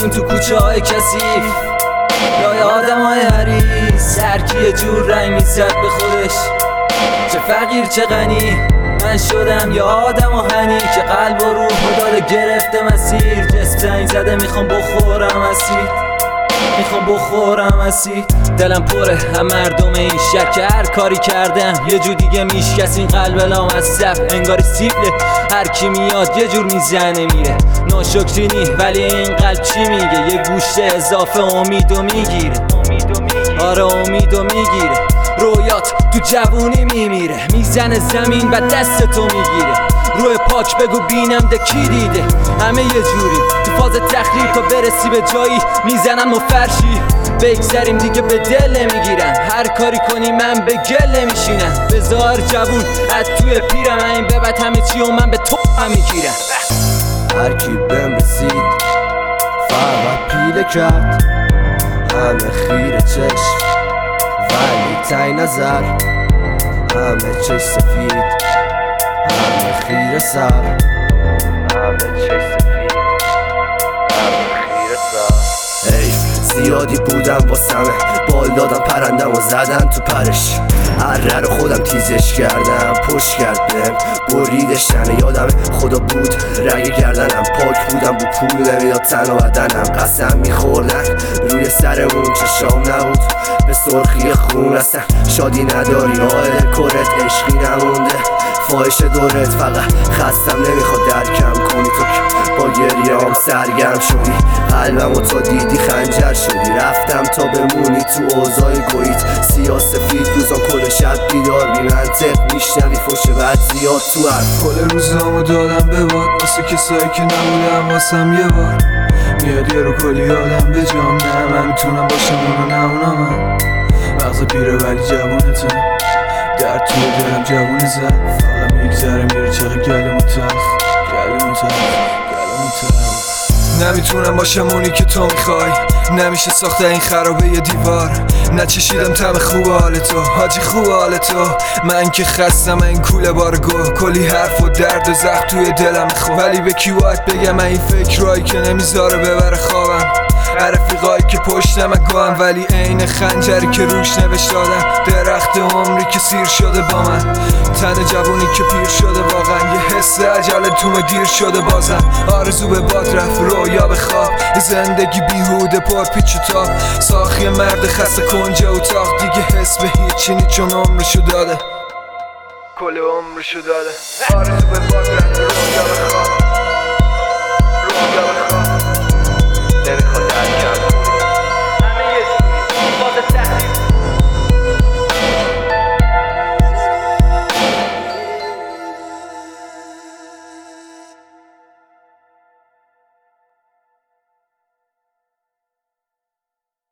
شدیم تو کوچه های کسیف یا آدم های حریص یه جور رنگ می‌زد به خودش. چه فقیر چه غنی. من شدم یا آدم و هنی که قلب و روح داده گرفته مسیر. جسم زنگ زده می‌خوام بخورم اسیر می‌خوام بخورم اسی دلم پره. هم مردم این هر کاری کردم یه جو دیگه میشکست این قلب لام از صف انگاری سیبله. هر کی میاد یه جور می‌زنه میره. ناشکرینی ولی این قلب چی میگه؟ یه گوشت اضافه امیدو می‌گیره. آره امیدو می‌گیره. رویات تو جوونی میمیره. می‌زنه زمین و دست تو می‌گیره. پاک بگو بینم ده کی دیده؟ همه یه جوری. تو فاز تخلیل تا برسی به جایی می‌زنم و فرشی. بگذریم دیگه به دل نمی‌گیرم هر کاری کنی من به گل نمیشینم. بزار جوون از توی پیرم این ببت همه چی و من به تو هم می‌گیرم. هر کی بهم رسید فقط پیله کرد. همه خیره چشم ولی تای نظر. همه چش سفید. همه خیره سر. همه سفید همه خیره. سر ای زیادی بودم واسمه. بال دادم پرندم و زدم تو پرش. هر رو خودم تیزش کردم پشت کرد بهم بریدش تنه یادم خدا بود رگ گردنم. پاک بودم بو پول نمی‌داد تن و بدنم. قسم میخوردن. روی سرمون چشام نبود. به سرخی خون اصلا شادی نداری آهل کرت عشقی نمونده. فاحش دورت فقط خستم نمی‌خواد درکم کنی. تو که با گریام سرگرم شدی. قلبم و تا دیدی خنجر شدی. رفتم تا بمونی تو اوضاع گویت سیاه سفید روزان کل شب بیدار بی منطق میشنوی. فش بعد زیاد تو حرف کل روزامو دادم به باد واسه کسایی که نبودم واسم یه بار. میاد یه رو کلی آدم به جام. نه من می‌تونم باشم اونو نه اونا من. مغز پیره ولی جوونتم در توی دلم جوون زد فقط میگذره میره چقدر گلمو تخ تخ نمی‌تونم باشم اونی که تو می‌خوای. نمیشه ساخته این خرابه یه دیوار. نچشیدم تم خوب حال تو. حاجی خوب حال تو. من که خستم این کوله بارگو. کلی حرف و درد و زخم توی دلم میخوا ولی به کی باید بگم؟ این فکرهایی که نمی‌ذاره ببره خوابم. رفیقایی که پشتم گوهم ولی عین خنجری که روش نوشت دادم درخت عمری که سیر شده با من. تن جوونی که پیر شده واقعا. یه حس عجل تو دیر شده بازم. آرزو به باد رفت رویا به خواب. زندگی بیهوده پر پیچ و تاب. ساخی مرد خسته کنج اتاق. دیگه حس به هیچی نی چون عمرشو داده. کل عمرشو داده. آرزو به باد رفت رویا به خواب.